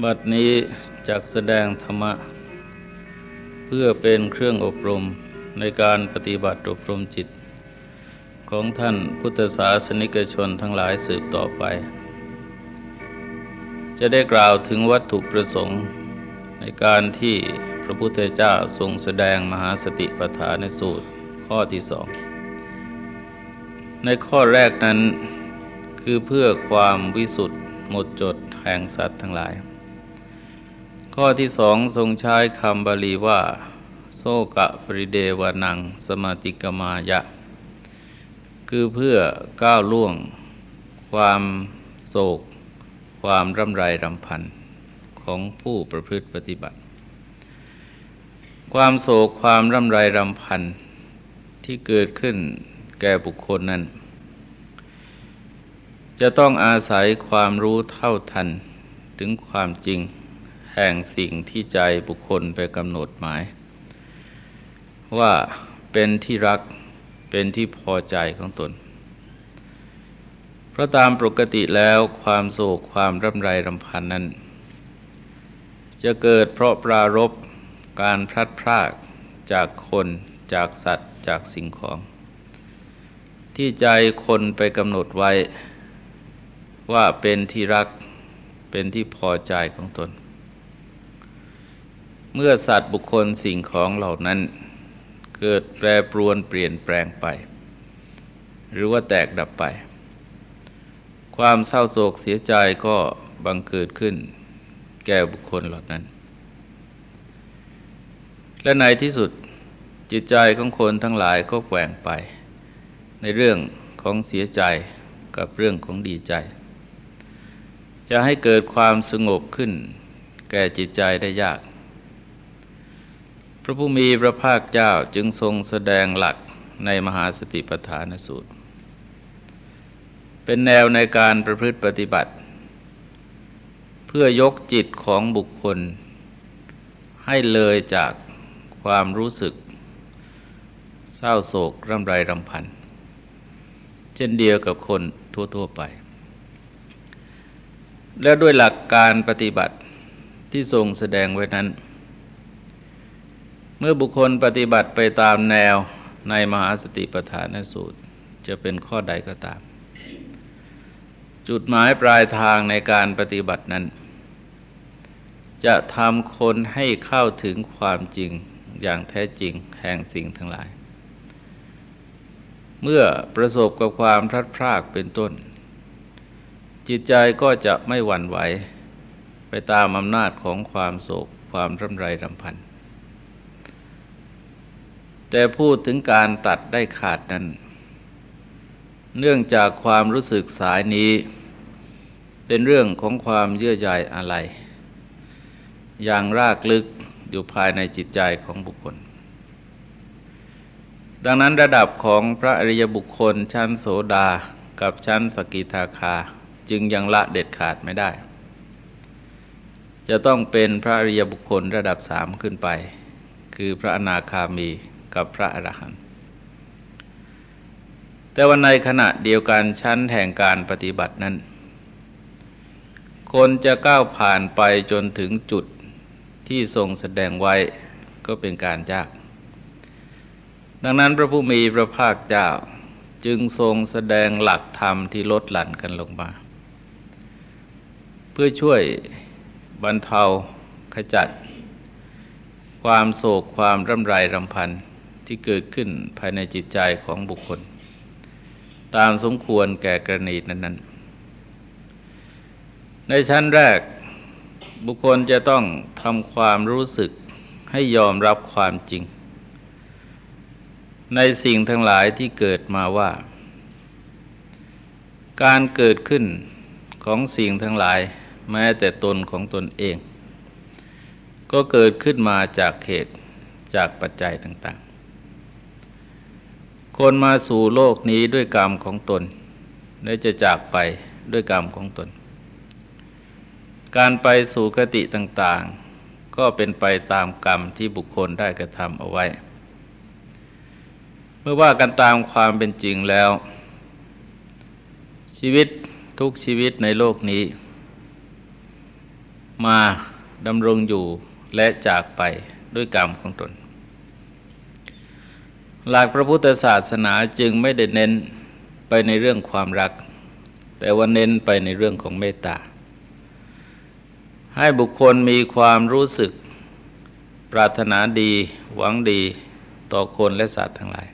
บัดนี้จักแสดงธรรมะ เพื่อเป็นเครื่องอบรมในการปฏิบัติอบรมจิต ของท่านพุทธศาสนิกชนทั้งหลายสืบต่อไป จะได้กล่าวถึงวัตถุประสงค์ ในการที่พระพุทธเจ้าทรงแสดงมหาสติปัฏฐานสูตรข้อที่สอง ในข้อแรกนั้นคือเพื่อความวิสุทธิ์หมดจดแห่งสัตว์ทั้งหลาย ข้อที่สองทรงใช้คำบาลีว่า โซกะปริเดวานัง สมาติกมายะ คือเพื่อก้าวล่วง ความโศก ความร่ำไรรำพันของผู้ประพฤติปฏิบัติ ความโศกความร่ำไรรำพันที่เกิดขึ้นแก่บุคคลนั้น จะต้องอาศัยความรู้เท่าทันถึงความจริง แห่งสิ่งที่ใจบุคคลไปกำหนดหมาย ว่าเป็นที่รักเป็นที่พอใจของตน เพราะตามปกติแล้วความโศกความร่ำไรรำพันนั้น จะเกิดเพราะปรารบการพลัดพรากจากคนจากสัตว์จากสิ่งของ ที่ใจคนไปกำหนดไว้ ว่าเป็นที่รักเป็นที่พอใจของตน เมื่อสัตว์บุคคลสิ่งของเหล่านั้น เกิดแปรปรวนเปลี่ยนแปลงไป หรือว่าแตกดับไป ความเศร้าโศกเสียใจก็บังเกิดขึ้น แก่บุคคลเหล่านั้น และในที่สุดจิตใจของคนทั้งหลายก็แกว่งไป ในเรื่องของเสียใจกับเรื่องของดีใจ จะให้เกิดความสงบขึ้น แก่จิตใจได้ยาก พระผู้มีพระภาคเจ้าจึงทรงแสดงหลักในมหาสติปัฏฐานสูตร เป็นแนวในการประพฤติปฏิบัติ เพื่อยกจิตของบุคคล ให้เลยจากความรู้สึก เศร้าโศกร่ำไรรำพัน เช่นเดียวกับคนทั่ว ๆ ไป และด้วยหลักการปฏิบัติที่ทรงแสดงไว้นั้น เมื่อบุคคลปฏิบัติไปตามแนวในมหาสติปัฏฐานสูตร จะเป็นข้อใดก็ตาม จุดหมายปลายทางในการปฏิบัตินั้น จะทำคนให้เข้าถึงความจริงอย่างแท้จริงแห่งสิ่งทั้งหลาย เมื่อประสบกับความพลัดพรากเป็นต้น จิตใจก็จะไม่หวั่นไหว ไปตามอำนาจของความโศกความร่ำไรรำพัน แต่พูดถึงการตัดได้ขาดนั้น เนื่องจากความรู้สึกสายนี้ เป็นเรื่องของความเยื่อใยอะไร อย่างรากลึกอยู่ภายในจิตใจของบุคคล ดังนั้นระดับของพระอริยบุคคลชั้นโสดากับชั้นสกิทาคา จึงยังละเด็ดขาดไม่ได้ จะต้องเป็นพระอริยบุคคลระดับสามขึ้นไป คือพระอนาคามี กับพระอรหันต์แต่วันในขณะเดียวกันชั้นแห่งการปฏิบัตินั้น คนจะก้าวผ่านไปจนถึงจุดที่ทรงแสดงไว้ก็เป็นการยาก ดังนั้นพระผู้มีพระภาคเจ้าจึงทรงแสดงหลักธรรมที่ลดหลั่นกันลงมา เพื่อช่วยบรรเทาขจัด ความโศกความร่ำไรรำพัน ที่เกิดขึ้นภายในจิตใจของบุคคล ตามสมควรแก่กรณีนั้น ๆ ในชั้นแรกบุคคลจะต้องทำความรู้สึกให้ยอมรับความจริง ในสิ่งทั้งหลายที่เกิดมาว่า การเกิดขึ้นของสิ่งทั้งหลายแม้แต่ตนของตนเอง ก็เกิดขึ้นมาจากเหตุจากปัจจัยต่าง ๆ คนมาสู่โลกนี้ด้วยกรรมของตนและจะจากไปด้วยกรรมของตน การไปสู่คติต่างๆ ก็เป็นไปตามกรรมที่บุคคลได้กระทำเอาไว้ เมื่อว่ากันตามความเป็นจริงแล้ว ชีวิตทุกชีวิตในโลกนี้ มาดำรงอยู่และจากไปด้วยกรรมของตน หลักพระพุทธศาสนาจึงไม่ได้เน้นไปในเรื่องความรัก แต่ว่าเน้นไปในเรื่องของเมตตา ให้บุคคลมีความรู้สึก ปรารถนาดี หวังดีต่อคนและสัตว์ทั้งหลาย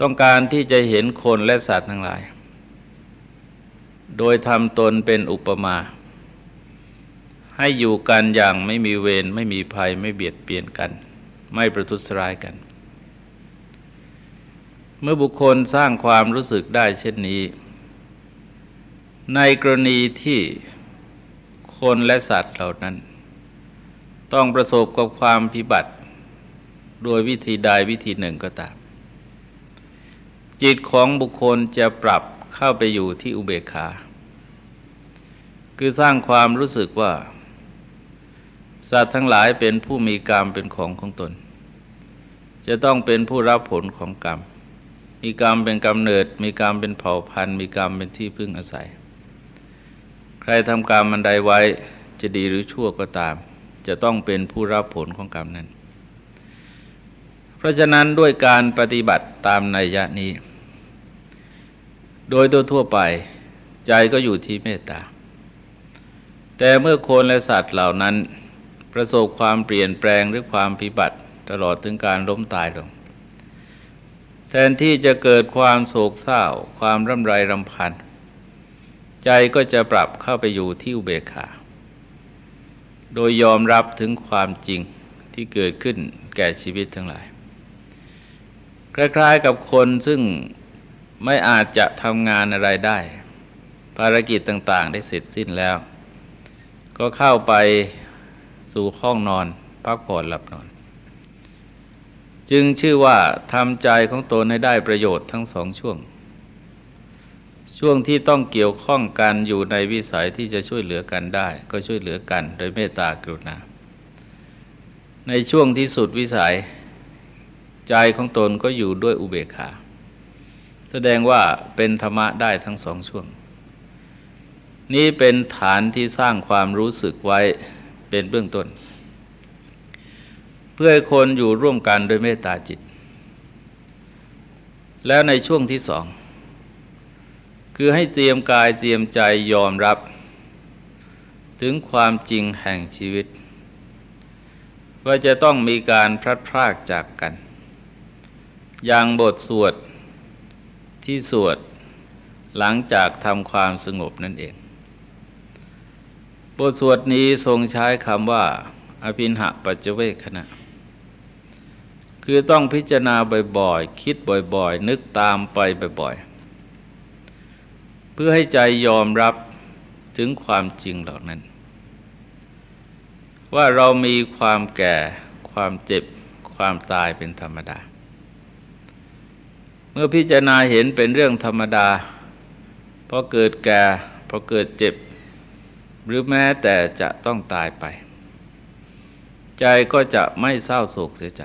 ต้องการที่จะเห็นคนและสัตว์ทั้งหลาย โดยทำตนเป็นอุปมา ให้อยู่กันอย่างไม่มีเวรไม่มีภัยไม่เบียดเบียนกัน ไม่ประทุษร้ายกัน เมื่อบุคคลสร้างความรู้สึกได้เช่นนี้ ในกรณีที่คนและสัตว์เหล่านั้น ต้องประสบกับความพิบัติ โดยวิธีใดวิธีหนึ่งก็ตาม จิตของบุคคลจะปรับเข้าไปอยู่ที่อุเบกขา คือสร้างความรู้สึกว่า สัตว์ทั้งหลายเป็นผู้มีกรรมเป็นของของตน จะต้องเป็นผู้รับผลของกรรม มีกรรมเป็นกำเนิด มีกรรมเป็นเผ่าพันธุ์ มีกรรมเป็นที่พึ่งอาศัย ใครทำกรรมมันใดไว้จะดีหรือชั่วก็ตาม จะต้องเป็นผู้รับผลของกรรมนั้น เพราะฉะนั้นด้วยการปฏิบัติตามนัยยะนี้ โดยตัวทั่วไปใจก็อยู่ที่เมตตา แต่เมื่อคนและสัตว์เหล่านั้น ประสบความเปลี่ยนแปลงหรือความพิบัติตลอดถึงการล้มตายลง แทนที่จะเกิดความโศกเศร้า ความร่ำไรรำพัน ใจก็จะปรับเข้าไปอยู่ที่อุเบกขาโดยยอมรับถึงความจริงที่เกิดขึ้นแก่ชีวิตทั้งหลาย คล้าย ๆกับคนซึ่งไม่อาจจะทำงานอะไรได้ ภารกิจต่างๆ ได้เสร็จสิ้นแล้ว ก็เข้าไป สู่ห้องนอน พักผ่อนหลับนอน จึงชื่อว่าทำใจของตนให้ได้ประโยชน์ทั้งสองช่วง ช่วงที่ต้องเกี่ยวข้องกันอยู่ในวิสัยที่จะช่วยเหลือกันได้ ก็ช่วยเหลือกัน โดยเมตตากรุณา ในช่วงที่สุดวิสัย ใจของตนก็อยู่ด้วยอุเบกขาแสดงว่าเป็นธรรมะได้ทั้งสองช่วง นี้เป็นฐานที่สร้างความรู้สึกไว้ เป็นเบื้องต้น เพื่อให้คนอยู่ร่วมกันโดยเมตตาจิต แล้วในช่วงที่สอง คือให้เตรียมกายเตรียมใจยอมรับ ถึงความจริงแห่งชีวิต ว่าจะต้องมีการพลัดพรากจากกัน อย่างบทสวดที่สวดหลังจากทำความสงบนั่นเอง บทสวดนี้ทรงใช้คำว่า อภินหะปัจเวคณะ คือต้องพิจารณาบ่อยๆ คิดบ่อยๆ นึกตามไปบ่อยๆ เพื่อให้ใจยอมรับถึงความจริงเหล่านั้น ว่าเรามีความแก่ ความเจ็บ ความตายเป็นธรรมดา เมื่อพิจารณาเห็นเป็นเรื่องธรรมดาพอเกิดแก่พอเกิดเจ็บ หรือแม้แต่จะต้องตายไป ใจก็จะไม่เศร้าโศกเสียใจ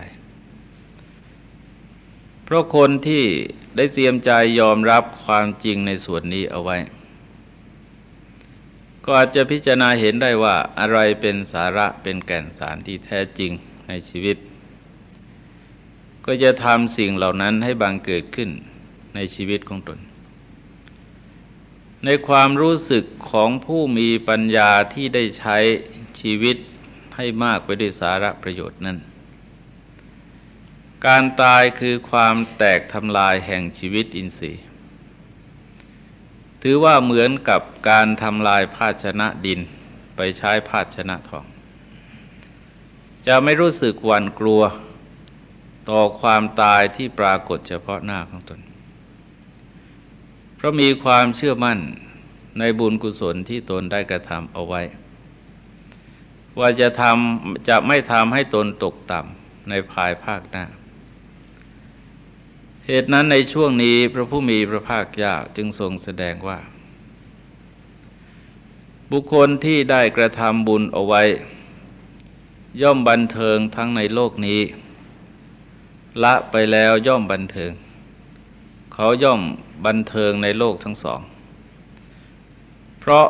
เพราะคนที่ได้เตรียมใจยอมรับความจริงในส่วนนี้เอาไว้ ก็อาจจะพิจารณาเห็นได้ว่าอะไรเป็นสาระเป็นแก่นสารที่แท้จริงในชีวิต ก็จะทำสิ่งเหล่านั้นให้บังเกิดขึ้นในชีวิตของตน ในความรู้สึกของผู้มีปัญญาที่ได้ใช้ชีวิตให้มากไปด้วยสาระประโยชน์นั้น การตายคือความแตกทำลายแห่งชีวิตอินทรีย์ ถือว่าเหมือนกับการทำลายภาชนะดินไปใช้ภาชนะทอง จะไม่รู้สึกหวั่นกลัวต่อความตายที่ปรากฏเฉพาะหน้าของตน เพราะมีความเชื่อมั่นในบุญกุศลที่ตนได้กระทำเอาไว้ ว่าจะทำจะไม่ทำให้ตนตกต่ำในภายภาคหน้า เหตุนั้นในช่วงนี้พระผู้มีพระภาคเจ้าจึงทรงแสดงว่า บุคคลที่ได้กระทำบุญเอาไว้ ย่อมบันเทิงทั้งในโลกนี้ ละไปแล้วย่อมบันเทิง เขาย่อม บันเทิงในโลกทั้งสอง เพราะ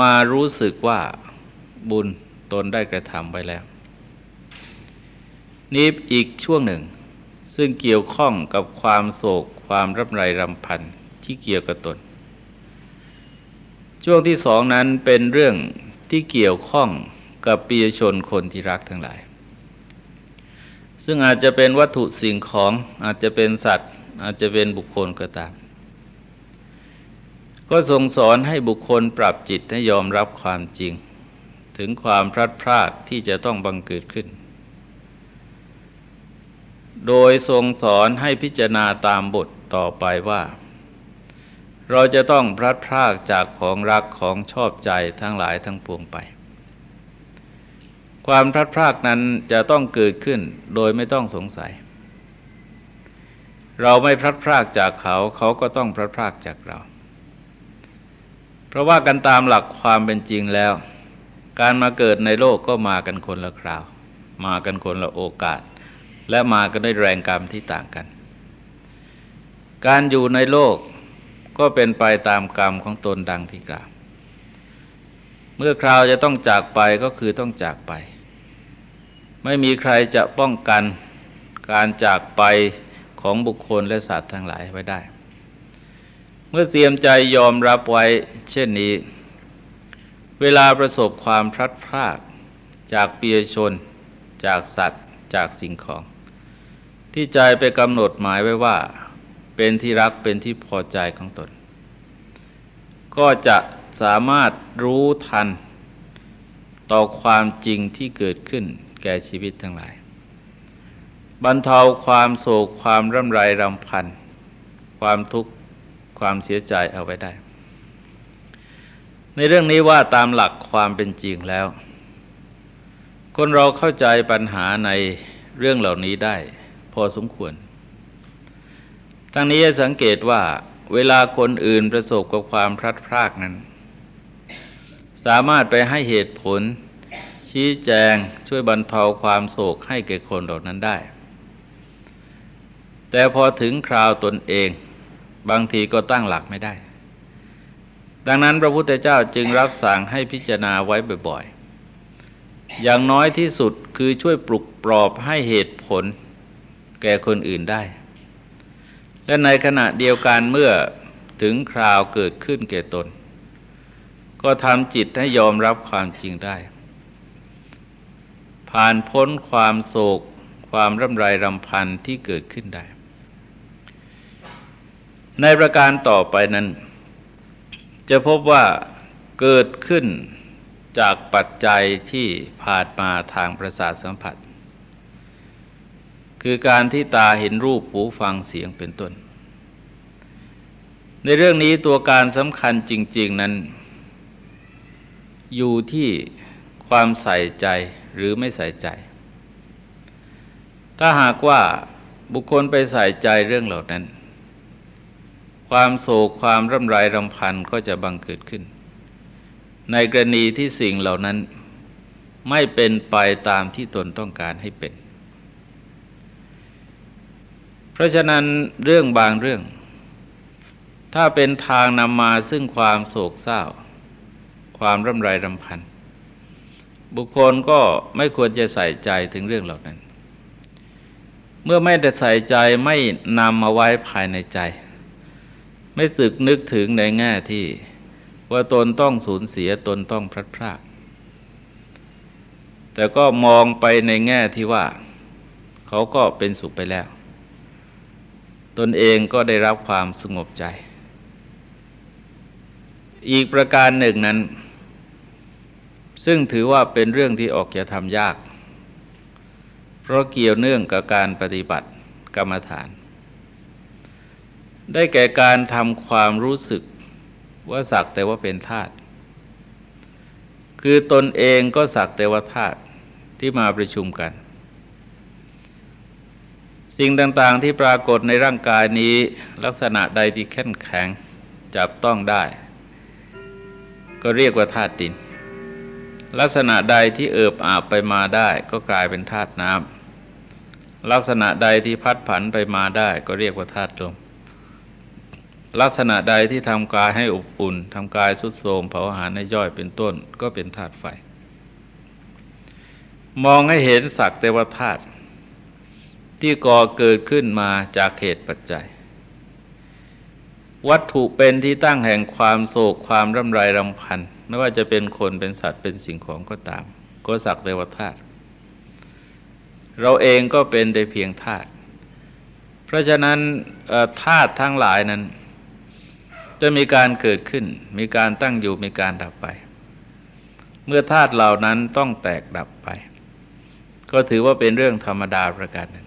มารู้สึกว่าบุญตนได้กระทำไว้แล้ว นี้อีกช่วงหนึ่ง ซึ่งเกี่ยวข้องกับความโศกความรับไรรำพันที่เกี่ยวกับตน ช่วงที่สองนั้นเป็นเรื่องที่เกี่ยวข้องกับปียชนคนที่รักทั้งหลาย ซึ่งอาจจะเป็นวัตถุสิ่งของอาจจะเป็นสัตว์ อาจจะเป็นบุคคลก็ตาม ก็ทรงสอนให้บุคคลปรับจิตให้ยอมรับความจริง ถึงความพลัดพรากที่จะต้องบังเกิดขึ้น โดยทรงสอนให้พิจารณาตามบทต่อไปว่า เราจะต้องพลัดพรากจากของรักของชอบใจทั้งหลายทั้งปวงไป ความพลัดพรากนั้นจะต้องเกิดขึ้นโดยไม่ต้องสงสัย เราไม่พลัดพรากจากเขาเขาก็ต้องพลัดพรากจากเรา เพราะว่ากันตามหลักความเป็นจริงแล้ว การมาเกิดในโลกก็มากันคนละคราว มากันคนละโอกาส และมากันด้วยแรงกรรมที่ต่างกัน การอยู่ในโลกก็เป็นไปตามกรรมของตนดังที่กล่าว เมื่อคราวจะต้องจากไปก็คือต้องจากไป ไม่มีใครจะป้องกันการจากไปของบุคคลและสัตว์ทั้งหลายไว้ได้ มื่อเสียมใจยอมรับไว้เช่นนี้ เวลาประสบความพลัดพรากจากเปียชน จากสัตว์ จากสิ่งของ ที่ใจไปกำหนดหมายไว้ว่า เป็นที่รักเป็นที่พอใจของตน ก็จะสามารถรู้ทัน ต่อความจริงที่เกิดขึ้นแก่ชีวิตทั้งหลาย บรรเทาความโศกความร่ำไรรำพัน ความทุกข์ ความเสียใจเอาไว้ได้ ในเรื่องนี้ว่าตามหลักความเป็นจริงแล้ว คนเราเข้าใจปัญหาในเรื่องเหล่านี้ได้ พอสมควร ทั้งนี้สังเกตว่าเวลาคนอื่นประสบกับความพลัดพรากนั้น สามารถไปให้เหตุผล ชี้แจงช่วยบรรเทาความโศกให้แก่คนเหล่านั้นได้ แต่พอถึงคราวตนเอง บางทีก็ตั้งหลักไม่ได้ ดังนั้นพระพุทธเจ้าจึงรับสั่งให้พิจารณาไว้บ่อยๆ อย่างน้อยที่สุดคือช่วยปลุกปลอบให้เหตุผลแก่คนอื่นได้ และในขณะเดียวกันเมื่อถึงคราวเกิดขึ้นแก่ตน ก็ทำจิตให้ยอมรับความจริงได้ ผ่านพ้นความโศกความร่ำไรรำพันที่เกิดขึ้นได้ ในประการต่อไปนั้น จะพบว่าเกิดขึ้นจากปัจจัยที่ผ่านมาทางประสาทสัมผัส คือการที่ตาเห็นรูปหูฟังเสียงเป็นต้น ในเรื่องนี้ตัวการสำคัญจริง ๆนั้น อยู่ที่ความใส่ใจหรือไม่ใส่ใจ ถ้าหากว่าบุคคลไปใส่ใจเรื่องเหล่านั้น ความโศกความร่ำไรรำพันก็จะบังเกิดขึ้น ในกรณีที่สิ่งเหล่านั้นไม่เป็นไปตามที่ตนต้องการให้เป็น เพราะฉะนั้นเรื่องบางเรื่อง ถ้าเป็นทางนำมาซึ่งความโศกเศร้า ความร่ำไรรำพัน บุคคลก็ไม่ควรจะใส่ใจถึงเรื่องเหล่านั้น เมื่อไม่ได้ใส่ใจไม่นำมาไว้ภายในใจ ไม่สึกนึกถึงในแง่ที่ว่าตนต้องสูญเสียตนต้องพลัดพรากแต่ก็มองไปในแง่ที่ว่า เขาก็เป็นสุขไปแล้ว ตนเองก็ได้รับความสงบใจ อีกประการหนึ่งนั้น ซึ่งถือว่าเป็นเรื่องที่ออกจะทำยาก เพราะเกี่ยวเนื่องกับการปฏิบัติกรรมฐาน ได้แก่การทำความรู้สึกว่าสักแต่ว่าเป็นธาตุคือตนเองก็สักแต่ว่าธาตุที่มาประชุมกัน สิ่งต่างๆที่ปรากฏในร่างกายนี้ลักษณะใดที่แข็งแข็งจับต้องได้ ก็เรียกว่าธาตุดิน ลักษณะใดที่เอิบอาบไปมาได้ ก็กลายเป็นธาตุน้ำลักษณะใดที่พัดผันไปมาได้ ก็เรียกว่าธาตุลม ลักษณะใดที่ทำกายให้อบอุ่นทำกายสุดโทมเผาอาหารในย่อยเป็นต้นก็เป็นธาตุไฟ มองให้เห็นสักแต่ว่าธาตุที่ก่อเกิดขึ้นมาจากเหตุปัจจัย วัตถุเป็นที่ตั้งแห่งความโศกความร่ำไรรำพัน ไม่ว่าจะเป็นคนเป็นสัตว์เป็นสิ่งของก็ตาม ก็สักแต่ว่าธาตุเราเองก็เป็นแต่เพียงธาตุเพราะฉะนั้นธาตุทั้งหลายนั้น จะมีการเกิดขึ้น มีการตั้งอยู่มีการดับไป เมื่อธาตุเหล่านั้นต้องแตกดับไป ก็ถือว่าเป็นเรื่องธรรมดาประการนึ่ง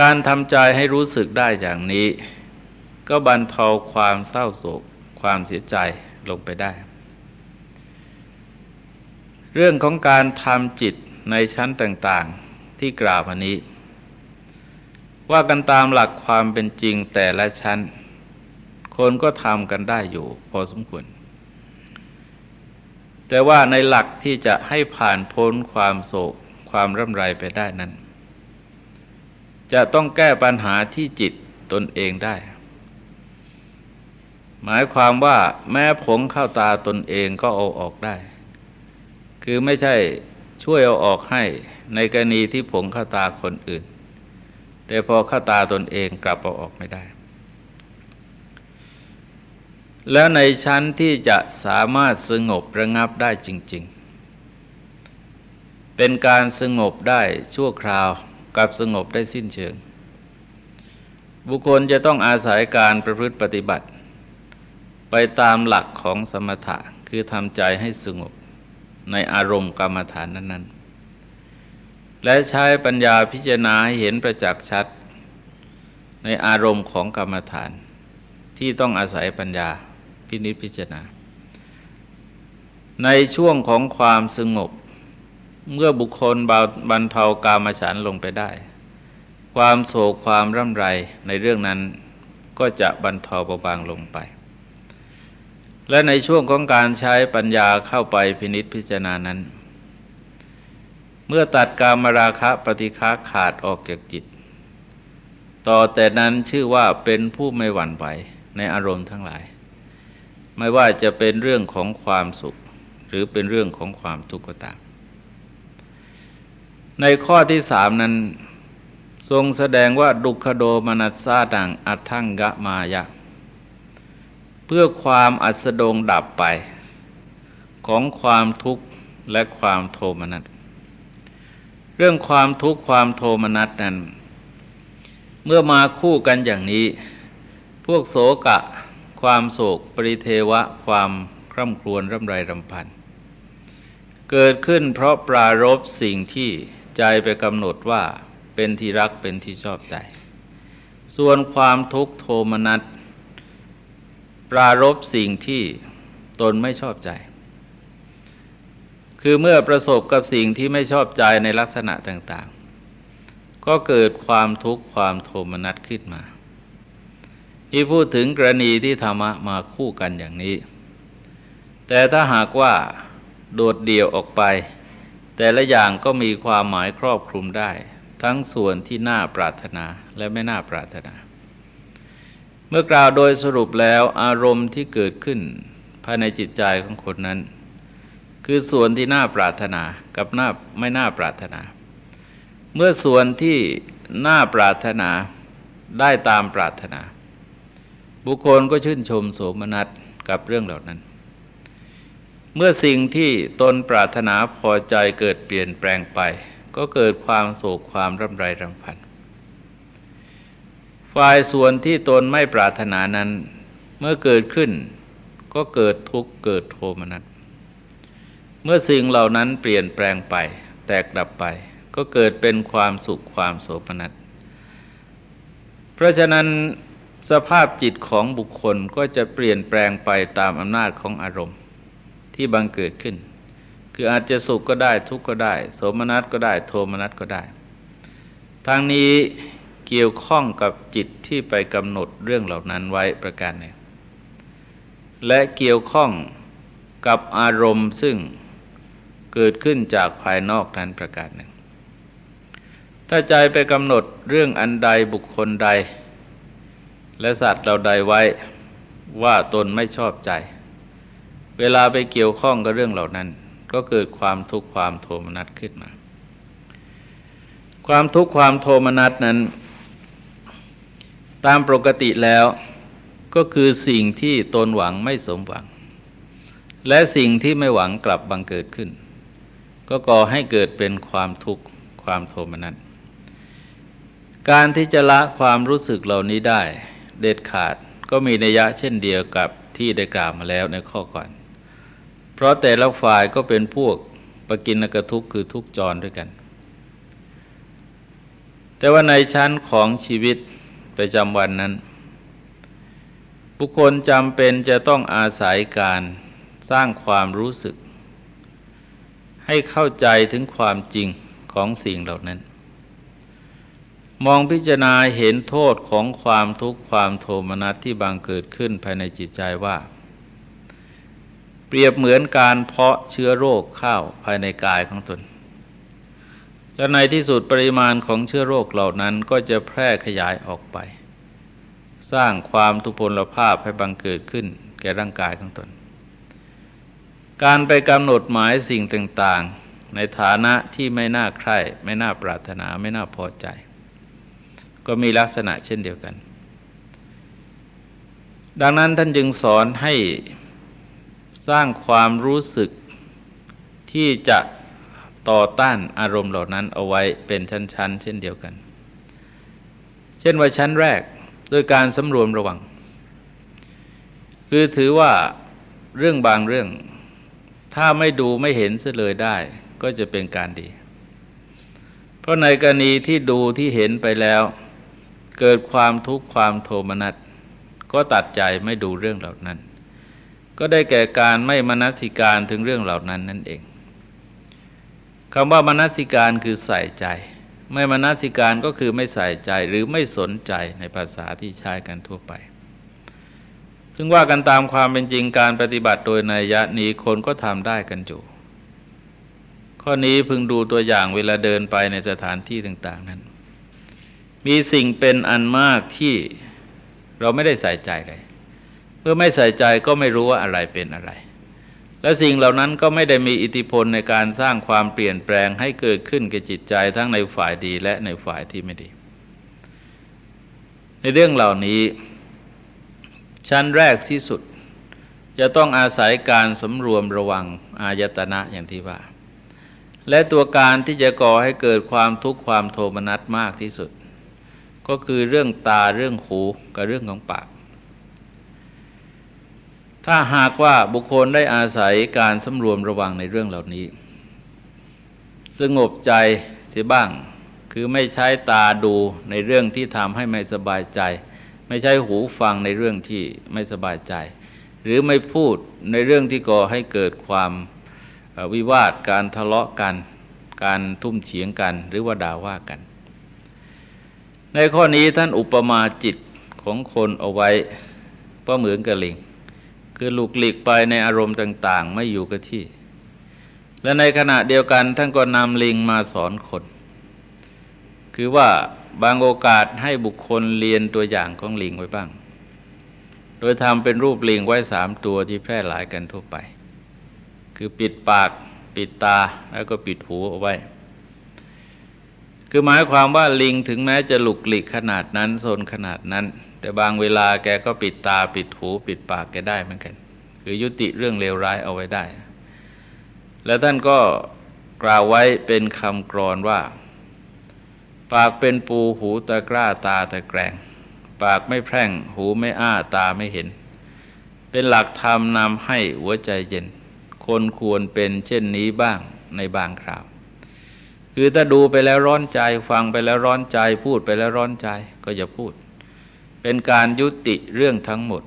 การทำใจให้รู้สึกได้อย่างนี้ ก็บรรเทาความเศร้าโศก ความเสียใจลงไปได้ เรื่องของการทำจิตในชั้นต่างๆที่กล่าวมานี้ ว่ากันตามหลักความเป็นจริงแต่ละชั้น คนก็ทำกันได้อยู่พอสมควร แต่ว่าในหลักที่จะให้ผ่านพ้นความโศกความร่ำไรไปได้นั้น จะต้องแก้ปัญหาที่จิตตนเองได้ หมายความว่าแม้ผงเข้าตาตนเองก็เอาออกได้ คือไม่ใช่ช่วยเอาออกให้ในกรณีที่ผงเข้าตาคนอื่น แต่พอเข้าตาตนเองกลับเอาออกไม่ได้ แล้วในชั้นที่จะสามารถสงบระงับได้จริง ๆ เป็นการสงบได้ชั่วคราวกับสงบได้สิ้นเชิง บุคคลจะต้องอาศัยการประพฤติปฏิบัติ ไปตามหลักของสมถะคือทำใจให้สงบในอารมณ์กรรมฐานนั้น ๆ และใช้ปัญญาพิจารณาให้เห็นประจักษ์ชัด ในอารมณ์ของกรรมฐานที่ต้องอาศัยปัญญา พินิจพิจารณา ในช่วงของความสงบ เมื่อบุคคลบรรเทากามฉันลงไปได้ ความโศกความร่ำไรในเรื่องนั้นก็จะบรรเทาเบาบางลงไป และในช่วงของการใช้ปัญญาเข้าไปพินิษพิจารณานั้น เมื่อตัดกามราคะปฏิฆาขาดออกจากจิต ต่อแต่นั้นชื่อว่าเป็นผู้ไม่หวั่นไหวในอารมณ์ทั้งหลาย ไม่ว่าจะเป็นเรื่องของความสุข หรือเป็นเรื่องของความทุกข์ก็ตาม ในข้อที่สามนั้น ทรงแสดงว่าดุขโดมนัสซาดังอัทังกะมายะ เพื่อความอัสดงดับไป ของความทุกข์และความโทมนัสเรื่องความทุกข์ความโทมนัสนั้น เมื่อมาคู่กันอย่างนี้ พวกโศกะ ความโศกปริเทวะความคร่ำครวญร่ำไรรำพัน เกิดขึ้นเพราะปรารบสิ่งที่ใจไปกำหนดว่าเป็นที่รักเป็นที่ชอบใจ ส่วนความทุกข์โทมนัสปรารบสิ่งที่ตนไม่ชอบใจ คือเมื่อประสบกับสิ่งที่ไม่ชอบใจในลักษณะต่าง ๆ ก็เกิดความทุกข์ความโทมนัสขึ้นมา ที่พูดถึงกรณีที่ธรรมะมาคู่กันอย่างนี้ แต่ถ้าหากว่าโดดเดี่ยวออกไป แต่ละอย่างก็มีความหมายครอบคลุมได้ ทั้งส่วนที่น่าปรารถนาและไม่น่าปรารถนา เมื่อกล่าวโดยสรุปแล้วอารมณ์ที่เกิดขึ้น ภายในจิตใจของคนนั้น คือส่วนที่น่าปรารถนากับน่าไม่น่าปรารถนา เมื่อส่วนที่น่าปรารถนาได้ตามปรารถนา บุคคลก็ชื่นชมโสมนัสกับเรื่องเหล่านั้น เมื่อสิ่งที่ตนปรารถนาพอใจเกิดเปลี่ยนแปลงไป ก็เกิดความโศกความร่ำไรรำพัน ฝ่ายส่วนที่ตนไม่ปรารถนานั้นเมื่อเกิดขึ้น ก็เกิดทุกข์เกิดโทมนัส เมื่อสิ่งเหล่านั้นเปลี่ยนแปลงไป แตกดับไป ก็เกิดเป็นความสุขความโสมนัส เพราะฉะนั้น สภาพจิตของบุคคลก็จะเปลี่ยนแปลงไปตามอำนาจของอารมณ์ที่บังเกิดขึ้น คืออาจจะสุขก็ได้ทุกข์ก็ได้ โสมนัสก็ได้ โทมนัสก็ได้ทั้งนี้เกี่ยวข้องกับจิตที่ไปกำหนดเรื่องเหล่านั้นไว้ประการหนึ่งและเกี่ยวข้องกับอารมณ์ซึ่งเกิดขึ้นจากภายนอกนั้นประการหนึ่ง ถ้าใจไปกำหนดเรื่องอันใดบุคคลใด และสัตว์เราใดไว้ว่าตนไม่ชอบใจ เวลาไปเกี่ยวข้องกับเรื่องเหล่านั้น ก็เกิดความทุกข์ความโทมนัสขึ้นมา ความทุกข์ความโทมนัสนั้น ตามปกติแล้วก็คือสิ่งที่ตนหวังไม่สมหวัง และสิ่งที่ไม่หวังกลับบังเกิดขึ้น ก็ก่อให้เกิดเป็นความทุกข์ความโทมนัสการที่จะละความรู้สึกเหล่านี้ได้ เด็ดขาดก็มีนัยยะเช่นเดียวกับที่ได้กล่าวมาแล้วในข้อก่อน เพราะแต่ละฝ่ายก็เป็นพวกปกินกทุกคือทุกจรด้วยกัน แต่ว่าในชั้นของชีวิตประจำวันนั้น บุคคลจำเป็นจะต้องอาศัยการสร้างความรู้สึก ให้เข้าใจถึงความจริงของสิ่งเหล่านั้น มองพิจารณาเห็นโทษของความทุกข์ความโทมนัสที่บางเกิดขึ้นภายในจิตใจว่า เปรียบเหมือนการเพาะเชื้อโรคข้าวภายในกายของตน และในที่สุดปริมาณของเชื้อโรคเหล่านั้นก็จะแพร่ขยายออกไป สร้างความทุพพลภาพให้บังเกิดขึ้นแก่ร่างกายของตน การไปกำหนดหมายสิ่งต่างๆ ในฐานะที่ไม่น่าใคร่ไม่น่าปรารถนาไม่น่าพอใจ ก็มีลักษณะเช่นเดียวกัน ดังนั้นท่านจึงสอนให้สร้างความรู้สึกที่จะต่อต้านอารมณ์เหล่านั้นเอาไว้เป็นชั้น ๆ เช่นเดียวกัน เช่นว่าชั้นแรกโดยการสำรวมระวัง คือถือว่าเรื่องบางเรื่อง ถ้าไม่ดูไม่เห็นเสเลยได้ ก็จะเป็นการดี เพราะในกรณีที่ดูที่เห็นไปแล้ว เกิดความทุกข์ความโทมนัสก็ตัดใจไม่ดูเรื่องเหล่านั้น ก็ได้แก่การไม่มนัสิการถึงเรื่องเหล่านั้นนั่นเองคำว่ามนัสิการคือใส่ใจ ไม่มนัสิการก็คือไม่ใส่ใจหรือไม่สนใจในภาษาที่ใช้กันทั่วไป ซึ่งว่ากันตามความเป็นจริงการปฏิบัติโดยนัยยะนี้คนก็ทำได้กันอยู่ข้อนี้พึงดูตัวอย่างเวลาเดินไปในสถานที่ต่าง ๆ นั้น มีสิ่งเป็นอันมากที่เราไม่ได้ใส่ใจเลย เมื่อไม่ใส่ใจก็ไม่รู้ว่าอะไรเป็นอะไร และสิ่งเหล่านั้นก็ไม่ได้มีอิทธิพลในการสร้างความเปลี่ยนแปลงให้เกิดขึ้นกับจิตใจทั้งในฝ่ายดีและในฝ่ายที่ไม่ดี ในเรื่องเหล่านี้ ชั้นแรกที่สุด จะต้องอาศัยการสำรวมระวังอายตนะอย่างที่ว่า และตัวการที่จะก่อให้เกิดความทุกข์ความโทมนัสมากที่สุด ก็คือเรื่องตาเรื่องหูกับเรื่องของปาก ถ้าหากว่าบุคคลได้อาศัยการสำรวมระวังในเรื่องเหล่านี้ สงบใจเสียบ้าง คือไม่ใช้ตาดูในเรื่องที่ทำให้ไม่สบายใจ ไม่ใช้หูฟังในเรื่องที่ไม่สบายใจ หรือไม่พูดในเรื่องที่ก่อให้เกิดความวิวาทการทะเลาะกัน การทุ่มเฉียงกัน หรือว่าด่าว่ากัน ในข้อนี้ท่านอุปมาจิตของคนเอาไว้ก็เหมือนกับลิง คือหลุกหลีกไปในอารมณ์ต่าง ๆ ไม่อยู่กับที่ และในขณะเดียวกันท่านก็นำลิงมาสอนคน คือว่าบางโอกาสให้บุคคลเรียนตัวอย่างของลิงไว้บ้าง โดยทำเป็นรูปลิงไว้สามตัวที่แพร่หลายกันทั่วไป คือปิดปากปิดตาแล้วก็ปิดหูเอาไว้ คือหมายความว่าลิงถึงแม้จะหลุกหลีกขนาดนั้นโซนขนาดนั้น แต่บางเวลาแกก็ปิดตาปิดหูปิดปากแกได้เหมือนกัน คือยุติเรื่องเลวร้ายเอาไว้ได้ แล้วท่านก็กล่าวไว้เป็นคำกรอนว่า ปากเป็นปูหูตะกร้าตาตะแกรงปากไม่แพร่ง หูไม่อ้าตาไม่เห็น เป็นหลักธรรมนำให้หัวใจเย็น คนควรเป็นเช่นนี้บ้างในบางคราว คือถ้าดูไปแล้วร้อนใจฟังไปแล้วร้อนใจ พูดไปแล้วร้อนใจก็อย่าพูด เป็นการยุติเรื่องทั้งหมด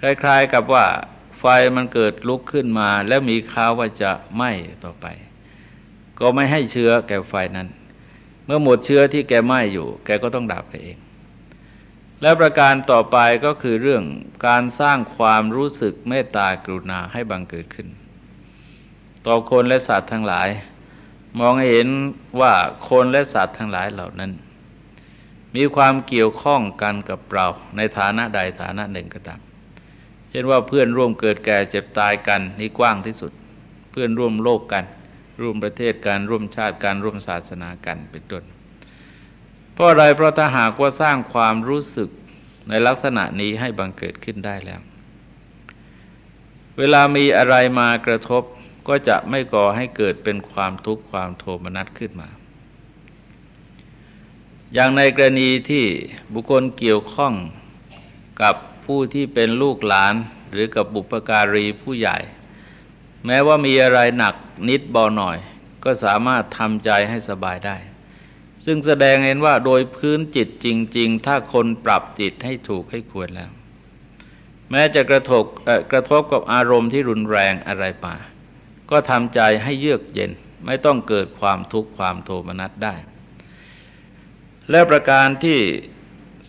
คล้าย ๆกับว่าไฟมันเกิดลุกขึ้นมา แล้วมีข่าวว่าจะไหม้ต่อไป ก็ไม่ให้เชื้อแก่ไฟนั้น เมื่อหมดเชื้อที่แกไหม้อยู่ แกก็ต้องดับไปเอง และประการต่อไปก็คือเรื่องการสร้างความรู้สึกเมตตากรุณาให้บังเกิดขึ้น ต่อคนและสัตว์ทั้งหลาย มองเห็นว่าคนและสัตว์ทั้งหลายเหล่านั้น มีความเกี่ยวข้องกันกับเราในฐานะใดฐานะหนึ่งก็ตามเช่นว่าเพื่อนร่วมเกิดแก่เจ็บตายกันนี่กว้างที่สุด เพื่อนร่วมโลกกัน ร่วมประเทศกันร่วมชาติกันร่วมศาสนากันเป็นต้นเพราะอะไรเพราะถ้าหากว่าสร้างความรู้สึกในลักษณะนี้ให้บังเกิดขึ้นได้แล้ว เวลามีอะไรมากระทบ ก็จะไม่ก่อให้เกิดเป็นความทุกข์ความโทมนัสขึ้นมา อย่างในกรณีที่บุคคลเกี่ยวข้องกับผู้ที่เป็นลูกหลานหรือกับบุปการีผู้ใหญ่ แม้ว่ามีอะไรหนักนิดเบาหน่อย ก็สามารถทำใจให้สบายได้ ซึ่งแสดงเห็นว่าโดยพื้นจิตจริง ๆ ถ้าคนปรับจิตให้ถูกให้ควรแล้ว แม้จะกระทบกระทบกับอารมณ์ที่รุนแรงอะไรมา ก็ทำใจให้เยือกเย็นไม่ต้องเกิดความทุกข์ความโทมนัสได้ และประการที่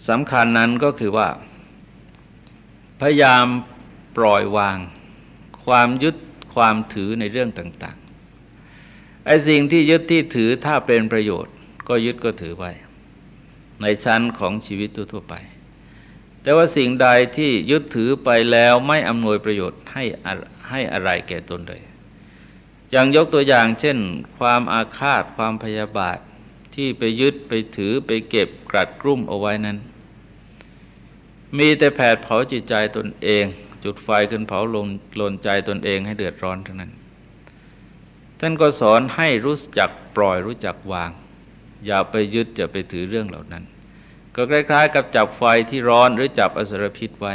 สำคัญนั้นก็คือว่า พยายามปล่อยวาง ความยึดความถือในเรื่องต่างๆไอ้สิ่งที่ยึดที่ถือถ้าเป็นประโยชน์ ก็ยึดก็ถือไว้ ในชั้นของชีวิตทั่วไป แต่ว่าสิ่งใดที่ยึดถือไปแล้วไม่อำนวยประโยชน์ให้ให้อะไรแก่ตนเลย อย่างยกตัวอย่างเช่น ความอาฆาตความพยาบาทที่ไปยึดไปถือไปเก็บกรัดกรุ่มเอาไว้นั้น มีแต่แผดเผาจิตใจตนเอง จุดไฟขึ้นเผาลงลนใจตนเองให้เดือดร้อนเท่านั้น ท่านก็สอนให้รู้จักปล่อยรู้จักวาง อย่าไปยึดจะไปถือเรื่องเหล่านั้น ก็คล้ายๆ กับจับไฟที่ร้อนหรือจับอสรพิษไว้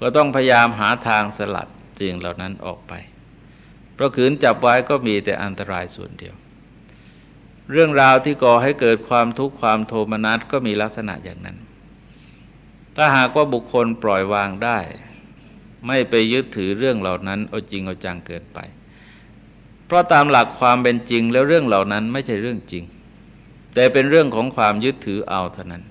ก็ต้องพยายามหาทางสลัดสิ่งเหล่านั้นออกไป เพราะขืนจับไว้ก็มีแต่อันตรายส่วนเดียว เรื่องราวที่ก่อให้เกิดความทุกข์ความโทมนัสก็มีลักษณะอย่างนั้น ถ้าหากว่าบุคคลปล่อยวางได้ ไม่ไปยึดถือเรื่องเหล่านั้นเอาจริงเอาจังเกินไป เพราะตามหลักความเป็นจริงแล้วเรื่องเหล่านั้นไม่ใช่เรื่องจริง แต่เป็นเรื่องของความยึดถือเอาเท่านั้น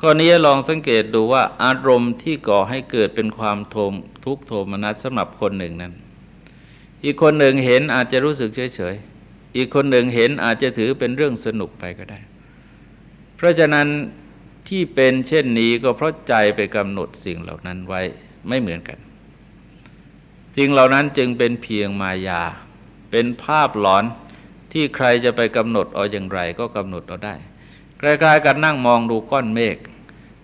ข้อนี้ลองสังเกตดูว่าอารมณ์ที่ก่อให้เกิดเป็นความโทมทุกโทมนัสสำหรับคนหนึ่งนั้น อีกคนหนึ่งเห็นอาจจะรู้สึกเฉยๆ อีกคนหนึ่งเห็นอาจจะถือเป็นเรื่องสนุกไปก็ได้ เพราะฉะนั้นที่เป็นเช่นนี้ก็เพราะใจไปกำหนดสิ่งเหล่านั้นไว้ไม่เหมือนกัน สิ่งเหล่านั้นจึงเป็นเพียงมายา เป็นภาพหลอนที่ใครจะไปกำหนดเอาอย่างไรก็กำหนดเอาได้ใกล้ๆกันนั่งมองดูก้อนเมฆ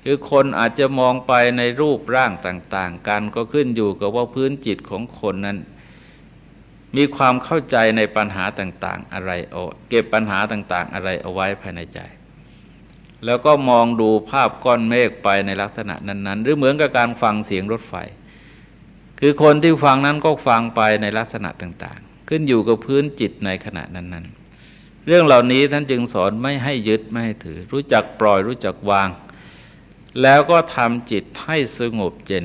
คือคนอาจจะมองไปในรูปร่างต่าง ๆ กันก็ขึ้นอยู่กับว่าพื้นจิตของคนนั้น มีความเข้าใจในปัญหาต่าง ๆ อะไรเอาเก็บปัญหาต่าง ๆ อะไรเอาไว้ภายในใจ แล้วก็มองดูภาพก้อนเมฆไปในลักษณะนั้น ๆ หรือเหมือนกับการฟังเสียงรถไฟ คือคนที่ฟังนั้นก็ฟังไปในลักษณะต่าง ๆ ขึ้นอยู่กับพื้นจิตในขณะนั้น ๆ เรื่องเหล่านี้ท่านจึงสอนไม่ให้ยึดไม่ให้ถือ รู้จักปล่อยรู้จักวาง แล้วก็ทำจิตให้สงบเย็น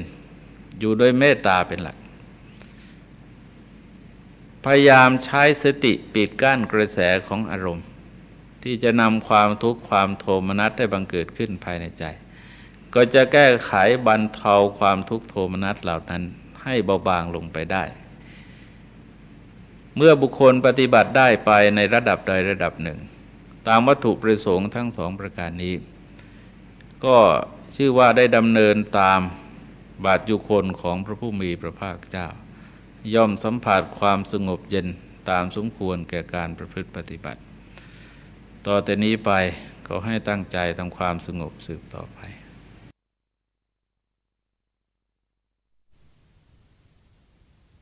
อยู่โดยเมตตาเป็นหลัก พยายามใช้สติปิดกั้นกระแสของอารมณ์ ที่จะนำความทุกข์ความโทมนัสได้บังเกิดขึ้นภายในใจ ก็จะแก้ไขบรรเทาความทุกข์โทมนัสเหล่านั้นให้เบาบางลงไปได้ เมื่อบุคคลปฏิบัติได้ไปในระดับใดระดับหนึ่ง ตามวัตถุประสงค์ทั้งสองประการนี้ ก็ชื่อว่าได้ดำเนินตามบาทยุคนของพระผู้มีพระภาคเจ้า ย่อมสัมผัสความสงบเย็นตามสมควรแก่การประพฤติปฏิบัติ ต่อแต่นี้ไปขอให้ตั้งใจทำความสงบสืบต่อไป